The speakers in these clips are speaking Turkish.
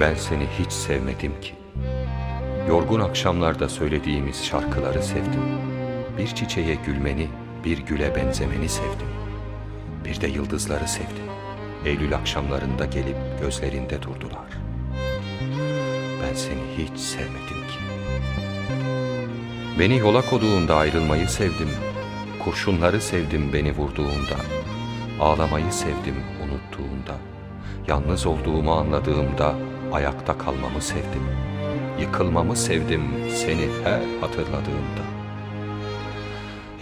Ben seni hiç sevmedim ki. Yorgun akşamlarda söylediğimiz şarkıları sevdim. Bir çiçeğe gülmeni, bir güle benzemeni sevdim. Bir de yıldızları sevdim. Eylül akşamlarında gelip gözlerinde durdular. Ben seni hiç sevmedim ki. Beni yola koduğunda ayrılmayı sevdim. Kurşunları sevdim beni vurduğunda. Ağlamayı sevdim unuttuğunda. Yalnız olduğumu anladığımda ayakta kalmamı sevdim. Yıkılmamı sevdim seni her hatırladığımda.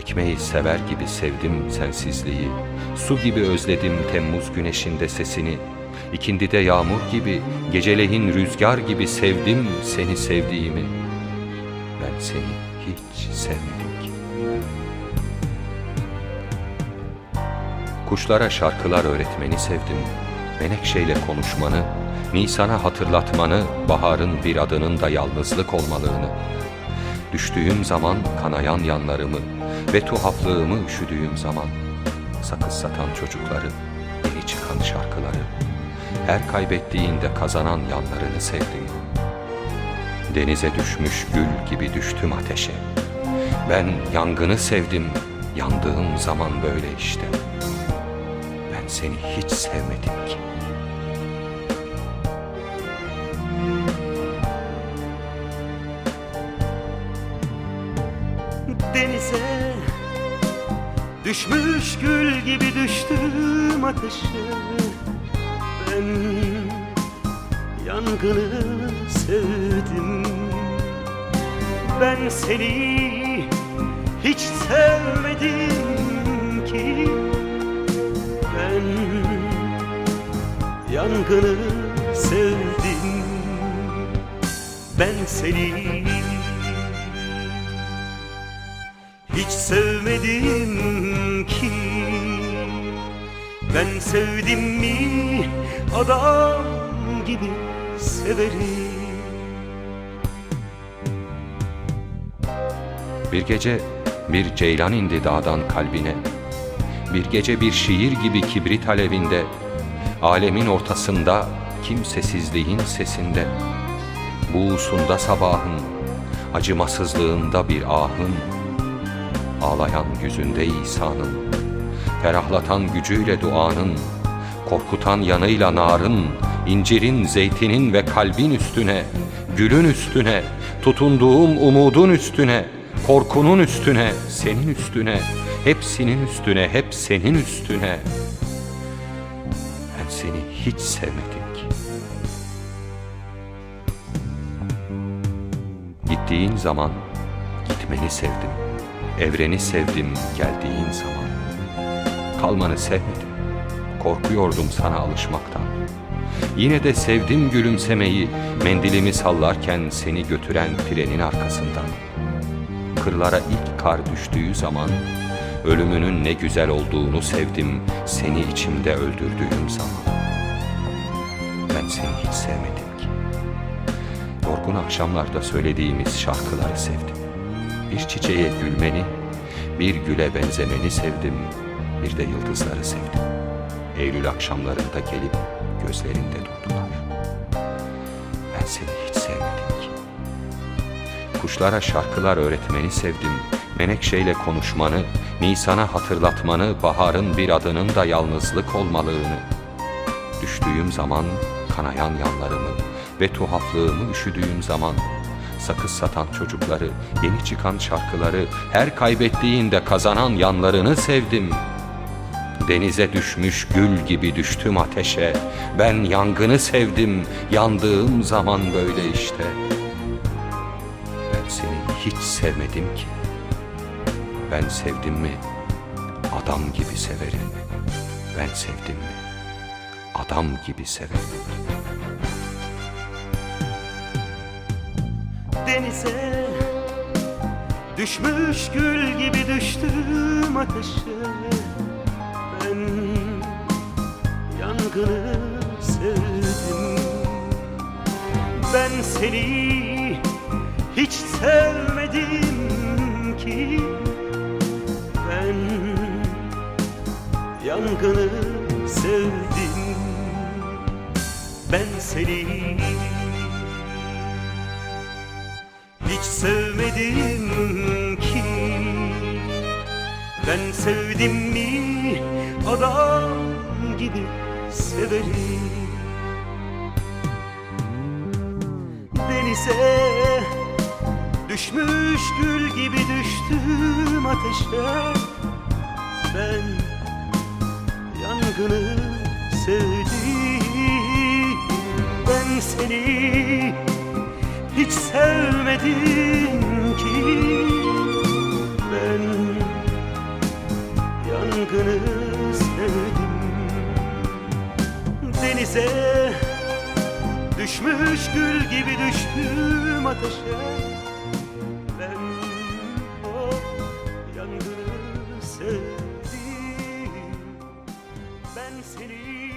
Ekmeği sever gibi sevdim sensizliği. Su gibi özledim Temmuz güneşinde sesini. İkindide yağmur gibi, geceleyin rüzgar gibi sevdim seni sevdiğimi. Ben seni hiç sevmedim ki. Kuşlara şarkılar öğretmeni sevdim. Menekşeyle konuşmanı, Nisan'a hatırlatmanı, baharın bir adının da yalnızlık olmalığını. Düştüğüm zaman kanayan yanlarımı ve tuhaflığımı üşüdüğüm zaman sakız satan çocukları, yeni çıkan şarkıları, her kaybettiğinde kazanan yanlarını sevdim. Denize düşmüş gül gibi düştüm ateşe. Ben yangını sevdim, yandığım zaman böyle işte. Ben seni hiç sevmedim ki. denize Düşmüş gül gibi düştüm ateşe Ben yangını sevdim. Ben seni hiç sevmedim ki. Ben yangını sevdim. Ben seni hiç sevmedim Ben sevdim mi adam gibi severim. Bir gece bir ceylan indi dağdan kalbine. Bir gece bir şiir gibi kibrit alevinde, alemin ortasında, kimsesizliğin sesinde, buğusunda sabahın, acımasızlığında bir ahın, ağlayan yüzünde İsa'nın, ferahlatan gücüyle duanın, korkutan yanıyla narın, incirin, zeytinin ve kalbin üstüne, gülün üstüne, tutunduğum umudun üstüne, korkunun üstüne, senin üstüne, hepsinin üstüne, hep senin üstüne. Ben seni hiç sevmedim ki. Gittiğin zaman gitmeni sevdim. Evreni sevdim geldiğin zaman. Kalmanı sevmedim. Korkuyordum sana alışmaktan. Yine de sevdim gülümsemeyi, mendilimi sallarken seni götüren trenin arkasından. Kırlara ilk kar düştüğü zaman, ölümünün ne güzel olduğunu sevdim, seni içimde öldürdüğüm zaman. Ben seni hiç sevmedim ki. Yorgun akşamlarda söylediğimiz şarkıları sevdim. Bir çiçeğe gülmeni, bir güle benzemeni sevdim, bir de yıldızları sevdim. Eylül akşamlarında gelip gözlerinde durdular. Ben seni hiç sevmedim ki. Kuşlara şarkılar öğretmeni sevdim, menekşeyle konuşmanı, Nisan'a hatırlatmanı, baharın bir adının da yalnızlık olmalığını. Düştüğüm zaman kanayan yanlarımı ve tuhaflığımı üşüdüğüm zaman sakız satan çocukları, yeni çıkan şarkıları, her kaybettiğinde kazanan yanlarını sevdim. Denize düşmüş gül gibi düştüm ateşe, ben yangını sevdim, yandığım zaman böyle işte. Ben seni hiç sevmedim ki. Ben sevdim mi adam gibi severim. Ben sevdim mi adam gibi severim. denize Düşmüş gül gibi düştüm ateşe Yangını sevdim. Ben seni hiç sevmedim ki. Ben yangını sevdim. Ben seni hiç sevmedim ki. Ben sevdim mi adam gibi severim. Denize düşmüş gül gibi düştüm ateşe. Ben yangını sevdim. Ben seni hiç sevmedim ki. Ben yangını Denize. Düşmüş gül gibi düştüm ateşe. Ben o yangını sevdim. Ben seni